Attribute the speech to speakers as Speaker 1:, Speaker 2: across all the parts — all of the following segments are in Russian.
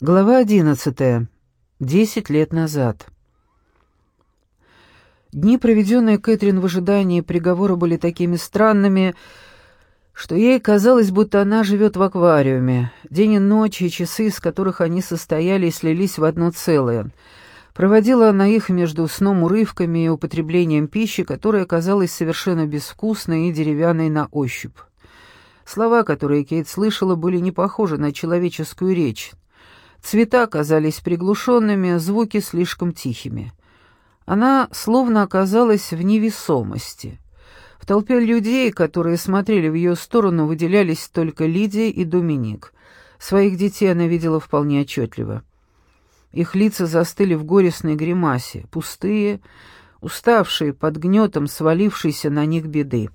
Speaker 1: Глава одиннадцатая. Десять лет назад. Дни, проведенные Кэтрин в ожидании приговора, были такими странными, что ей казалось, будто она живет в аквариуме. День и ночь, и часы, из которых они состояли, слились в одно целое. Проводила она их между сном урывками и употреблением пищи, которая казалась совершенно безвкусной и деревянной на ощупь. Слова, которые Кейт слышала, были не похожи на человеческую речь. Цвета казались приглушенными, звуки слишком тихими. Она словно оказалась в невесомости — в толпе людей, которые смотрели в ее сторону, выделялись только Лидия и Доминик. Своих детей она видела вполне отчетливо. Их лица застыли в горестной гримасе, пустые, уставшие под гнетом свалившейся на них беды.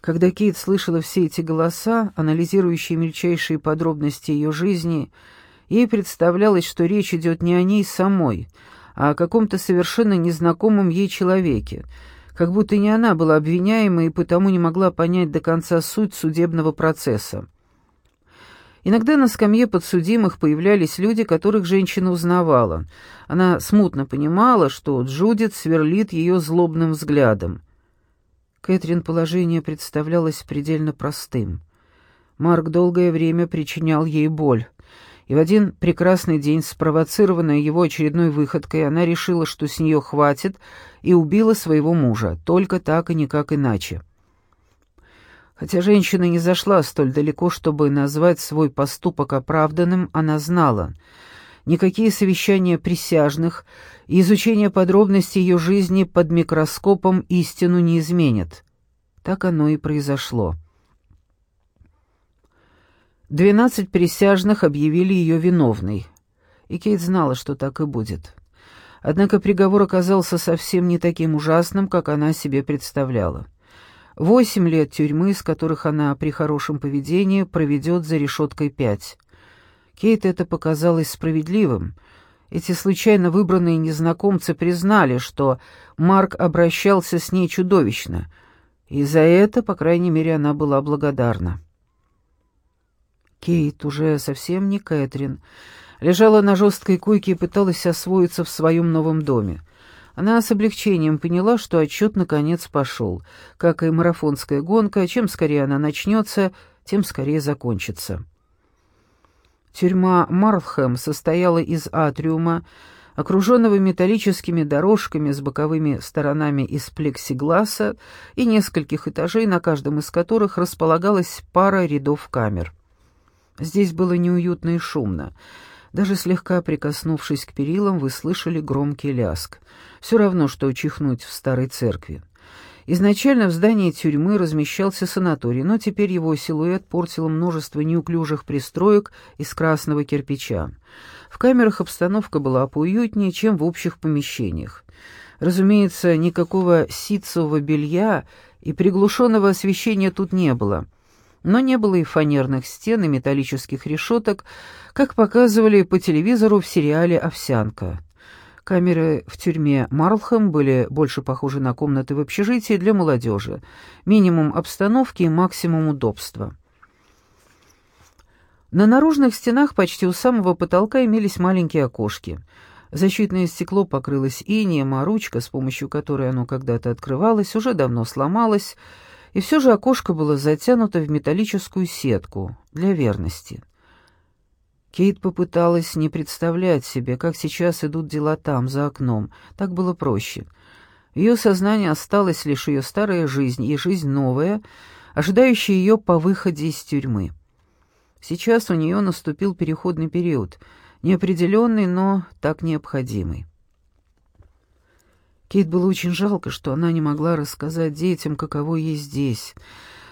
Speaker 1: Когда Кейт слышала все эти голоса, анализирующие мельчайшие подробности ее жизни, ей представлялось, что речь идет не о ней самой, а о каком-то совершенно незнакомом ей человеке, как будто не она была обвиняемой и потому не могла понять до конца суть судебного процесса. Иногда на скамье подсудимых появлялись люди, которых женщина узнавала. Она смутно понимала, что Джудит сверлит ее злобным взглядом. Кэтрин положение представлялось предельно простым. Марк долгое время причинял ей боль. И в один прекрасный день, спровоцированная его очередной выходкой, она решила, что с нее хватит, и убила своего мужа, только так и никак иначе. Хотя женщина не зашла столь далеко, чтобы назвать свой поступок оправданным, она знала. Никакие совещания присяжных и изучение подробностей ее жизни под микроскопом истину не изменят. Так оно и произошло. Двенадцать присяжных объявили ее виновной, и Кейт знала, что так и будет. Однако приговор оказался совсем не таким ужасным, как она себе представляла. Восемь лет тюрьмы, из которых она при хорошем поведении проведет за решеткой пять. Кейт это показалось справедливым. Эти случайно выбранные незнакомцы признали, что Марк обращался с ней чудовищно, и за это, по крайней мере, она была благодарна. Кейт уже совсем не Кэтрин. Лежала на жесткой койке и пыталась освоиться в своем новом доме. Она с облегчением поняла, что отчет наконец пошел. Как и марафонская гонка, чем скорее она начнется, тем скорее закончится. Тюрьма Марлхэм состояла из атриума, окруженного металлическими дорожками с боковыми сторонами из плексигласа и нескольких этажей, на каждом из которых располагалась пара рядов камер. Здесь было неуютно и шумно. Даже слегка прикоснувшись к перилам, вы слышали громкий ляск. Все равно, что чихнуть в старой церкви. Изначально в здании тюрьмы размещался санаторий, но теперь его силуэт портило множество неуклюжих пристроек из красного кирпича. В камерах обстановка была поуютнее, чем в общих помещениях. Разумеется, никакого ситцевого белья и приглушенного освещения тут не было — но не было и фанерных стен, и металлических решеток, как показывали по телевизору в сериале «Овсянка». Камеры в тюрьме Марлхэм были больше похожи на комнаты в общежитии для молодежи. Минимум обстановки и максимум удобства. На наружных стенах почти у самого потолка имелись маленькие окошки. Защитное стекло покрылось инеем, а ручка, с помощью которой оно когда-то открывалось, уже давно сломалась, и все же окошко было затянуто в металлическую сетку для верности. Кейт попыталась не представлять себе, как сейчас идут дела там, за окном. Так было проще. В ее сознании осталась лишь ее старая жизнь и жизнь новая, ожидающая ее по выходе из тюрьмы. Сейчас у нее наступил переходный период, неопределенный, но так необходимый. Кейт было очень жалко, что она не могла рассказать детям, каково ей здесь.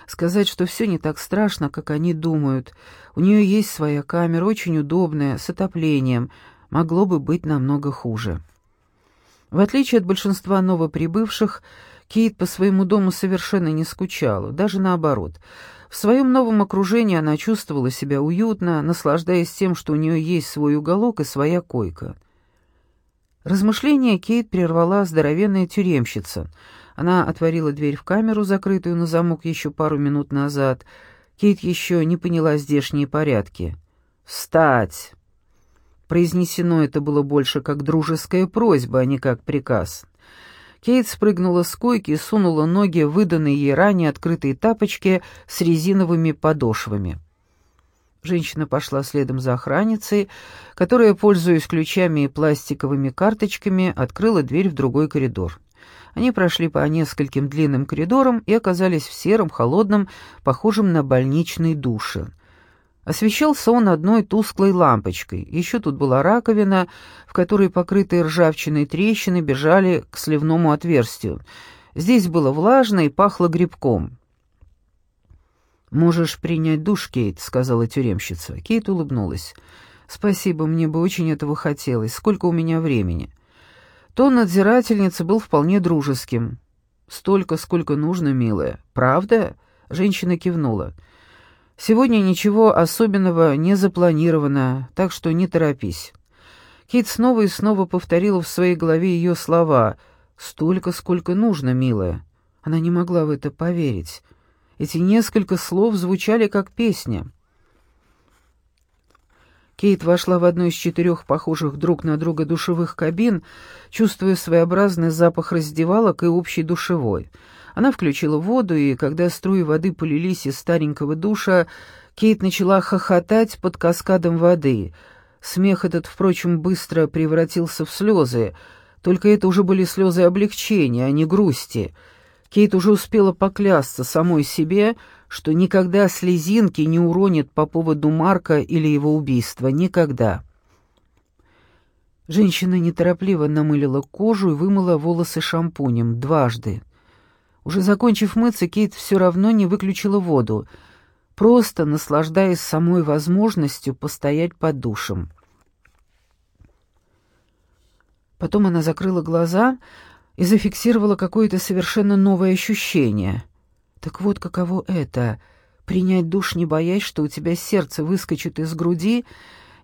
Speaker 1: Сказать, что все не так страшно, как они думают. У нее есть своя камера, очень удобная, с отоплением. Могло бы быть намного хуже. В отличие от большинства новоприбывших, Кейт по своему дому совершенно не скучала, даже наоборот. В своем новом окружении она чувствовала себя уютно, наслаждаясь тем, что у нее есть свой уголок и своя койка. Размышления Кейт прервала здоровенная тюремщица. Она отворила дверь в камеру, закрытую на замок еще пару минут назад. Кейт еще не поняла здешние порядки. «Встать!» Произнесено это было больше как дружеская просьба, а не как приказ. Кейт спрыгнула с койки и сунула ноги выданные ей ранее открытые тапочки с резиновыми подошвами. Женщина пошла следом за охранницей, которая, пользуясь ключами и пластиковыми карточками, открыла дверь в другой коридор. Они прошли по нескольким длинным коридорам и оказались в сером, холодном, похожем на больничный душе. Освещался он одной тусклой лампочкой. Еще тут была раковина, в которой покрытые ржавчиной трещины бежали к сливному отверстию. Здесь было влажно и пахло грибком. «Можешь принять душ, Кейт», — сказала тюремщица. Кейт улыбнулась. «Спасибо, мне бы очень этого хотелось. Сколько у меня времени?» Тон надзирательницы был вполне дружеским. «Столько, сколько нужно, милая. Правда?» — женщина кивнула. «Сегодня ничего особенного не запланировано, так что не торопись». Кейт снова и снова повторила в своей голове ее слова «Столько, сколько нужно, милая». Она не могла в это поверить. Эти несколько слов звучали как песня. Кейт вошла в одну из четырех похожих друг на друга душевых кабин, чувствуя своеобразный запах раздевалок и общей душевой. Она включила воду, и когда струи воды полились из старенького душа, Кейт начала хохотать под каскадом воды. Смех этот, впрочем, быстро превратился в слезы, только это уже были слезы облегчения, а не грусти — Кейт уже успела поклясться самой себе, что никогда слезинки не уронит по поводу Марка или его убийства. Никогда. Женщина неторопливо намылила кожу и вымыла волосы шампунем дважды. Уже закончив мыться, Кейт все равно не выключила воду, просто наслаждаясь самой возможностью постоять под душем. Потом она закрыла глаза, и зафиксировала какое-то совершенно новое ощущение. Так вот, каково это — принять душ, не боясь, что у тебя сердце выскочит из груди,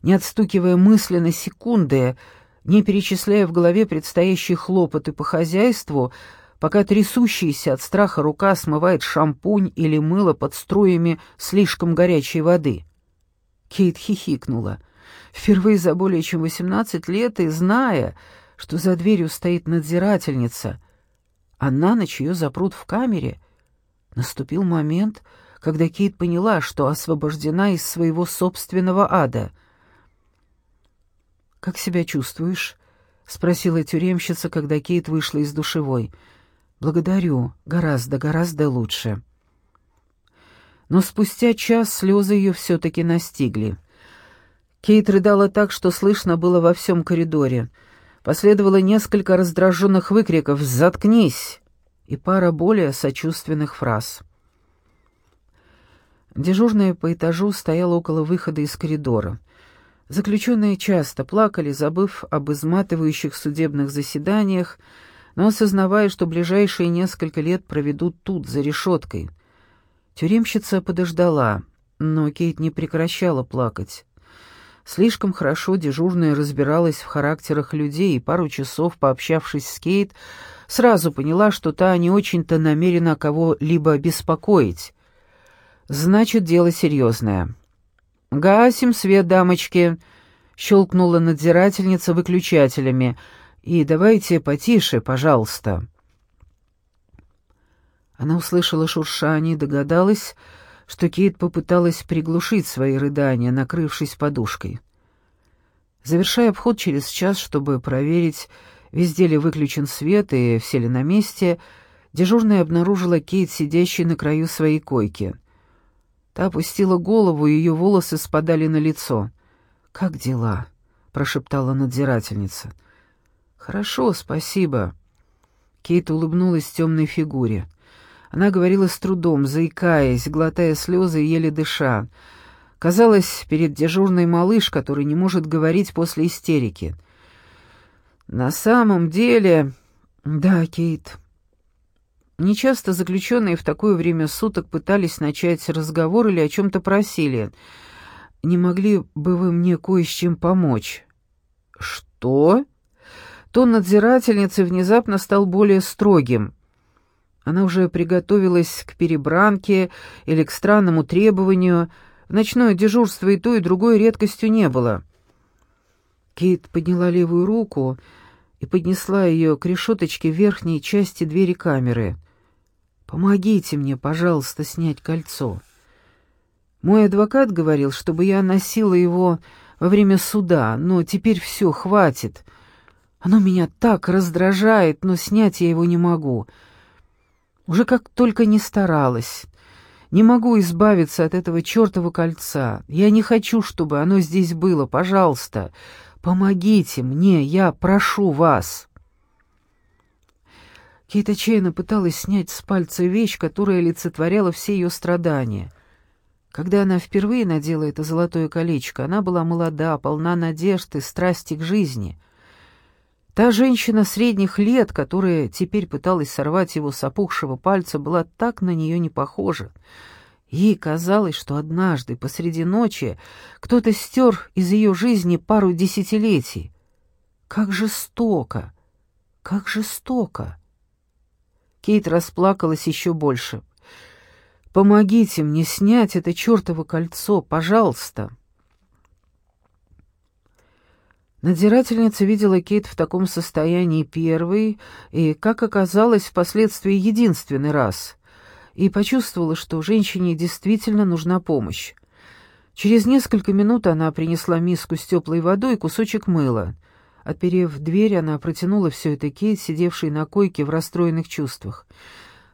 Speaker 1: не отстукивая мысли на секунды, не перечисляя в голове предстоящие хлопоты по хозяйству, пока трясущаяся от страха рука смывает шампунь или мыло под струями слишком горячей воды. Кейт хихикнула. Впервые за более чем восемнадцать лет и зная, что за дверью стоит надзирательница, а на ночь ее запрут в камере. Наступил момент, когда Кейт поняла, что освобождена из своего собственного ада. «Как себя чувствуешь?» — спросила тюремщица, когда Кейт вышла из душевой. «Благодарю. Гораздо, гораздо лучше». Но спустя час слезы ее все-таки настигли. Кейт рыдала так, что слышно было во всем коридоре — Последовало несколько раздраженных выкриков «Заткнись!» и пара более сочувственных фраз. Дежурная по этажу стояла около выхода из коридора. Заключенные часто плакали, забыв об изматывающих судебных заседаниях, но осознавая, что ближайшие несколько лет проведут тут, за решеткой. Тюремщица подождала, но Кейт не прекращала плакать. Слишком хорошо дежурная разбиралась в характерах людей, и пару часов, пообщавшись с Кейт, сразу поняла, что та не очень-то намерена кого-либо беспокоить. Значит, дело серьезное. «Гасим свет, дамочки!» — щелкнула надзирательница выключателями. «И давайте потише, пожалуйста». Она услышала шуршание и догадалась, что Кейт попыталась приглушить свои рыдания, накрывшись подушкой. Завершая обход через час, чтобы проверить, везде ли выключен свет и все ли на месте, дежурная обнаружила Кейт, сидящей на краю своей койки. Та опустила голову, и ее волосы спадали на лицо. «Как дела?» — прошептала надзирательница. «Хорошо, спасибо». Кейт улыбнулась темной фигуре. Она говорила с трудом, заикаясь, глотая слезы и еле дыша. Казалось, перед дежурной малыш, который не может говорить после истерики. «На самом деле...» «Да, Кейт». Нечасто заключенные в такое время суток пытались начать разговор или о чем-то просили. «Не могли бы вы мне кое с чем помочь?» «Что?» Тон надзирательницы внезапно стал более строгим. Она уже приготовилась к перебранке или к странному требованию, Ночное дежурство и то, и другое редкостью не было. Кейт подняла левую руку и поднесла ее к решеточке верхней части двери камеры. «Помогите мне, пожалуйста, снять кольцо». Мой адвокат говорил, чтобы я носила его во время суда, но теперь все, хватит. Оно меня так раздражает, но снять я его не могу. Уже как только не старалась. Не могу избавиться от этого чертова кольца. Я не хочу, чтобы оно здесь было, пожалуйста. Помогите мне, я прошу вас». Кейт отчаянно пыталась снять с пальца вещь, которая олицетворяла все ее страдания. Когда она впервые надела это золотое колечко, она была молода, полна надежд и страсти к жизни. Та женщина средних лет, которая теперь пыталась сорвать его с опухшего пальца, была так на нее не похожа. Ей казалось, что однажды посреди ночи кто-то стер из ее жизни пару десятилетий. Как жестоко! Как жестоко! Кейт расплакалась еще больше. «Помогите мне снять это чертово кольцо, пожалуйста!» Надзирательница видела Кейт в таком состоянии первый и, как оказалось, впоследствии единственный раз, и почувствовала, что женщине действительно нужна помощь. Через несколько минут она принесла миску с теплой водой и кусочек мыла. Отперев дверь, она протянула все это Кейт, сидевшей на койке в расстроенных чувствах.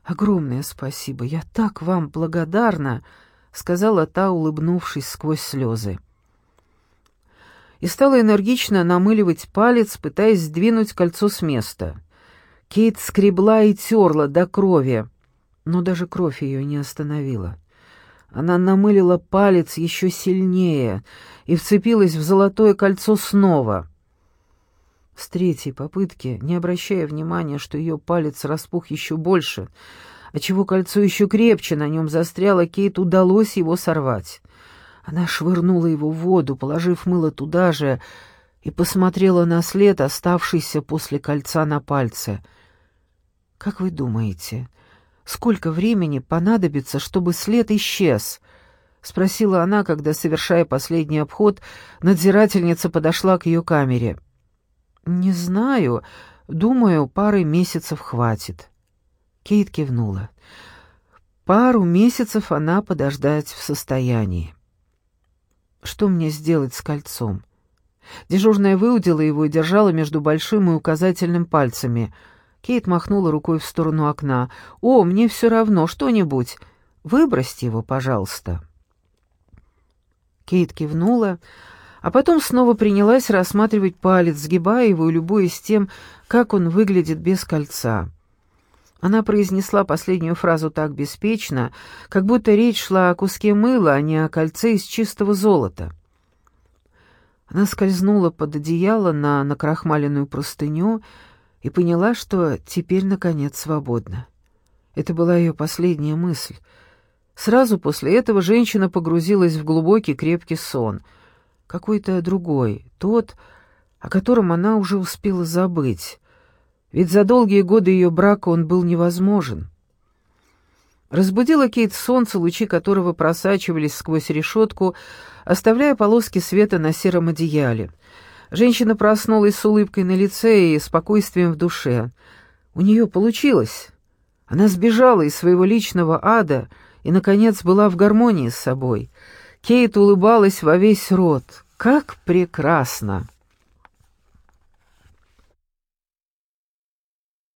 Speaker 1: «Огромное спасибо, я так вам благодарна», — сказала та, улыбнувшись сквозь слезы и стала энергично намыливать палец, пытаясь сдвинуть кольцо с места. Кейт скребла и терла до крови, но даже кровь ее не остановила. Она намылила палец еще сильнее и вцепилась в золотое кольцо снова. С третьей попытки, не обращая внимания, что ее палец распух еще больше, отчего кольцо еще крепче на нем застряло, Кейт удалось его сорвать. Она швырнула его в воду, положив мыло туда же, и посмотрела на след, оставшийся после кольца на пальце. «Как вы думаете, сколько времени понадобится, чтобы след исчез?» — спросила она, когда, совершая последний обход, надзирательница подошла к ее камере. «Не знаю. Думаю, пары месяцев хватит». Кейт кивнула. Пару месяцев она подождать в состоянии. Что мне сделать с кольцом? Дежурная выудила его и держала между большим и указательным пальцами. Кейт махнула рукой в сторону окна. «О, мне все равно, что-нибудь. Выбросьте его, пожалуйста». Кейт кивнула, а потом снова принялась рассматривать палец, сгибая его и любуясь тем, как он выглядит без кольца. Она произнесла последнюю фразу так беспечно, как будто речь шла о куске мыла, а не о кольце из чистого золота. Она скользнула под одеяло на накрахмаленную простыню и поняла, что теперь, наконец, свободна. Это была ее последняя мысль. Сразу после этого женщина погрузилась в глубокий крепкий сон. Какой-то другой, тот, о котором она уже успела забыть ведь за долгие годы ее брака он был невозможен. Разбудила Кейт солнце, лучи которого просачивались сквозь решетку, оставляя полоски света на сером одеяле. Женщина проснулась с улыбкой на лице и спокойствием в душе. У нее получилось. Она сбежала из своего личного ада и, наконец, была в гармонии с собой. Кейт улыбалась во весь рот. «Как прекрасно!»